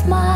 smile. my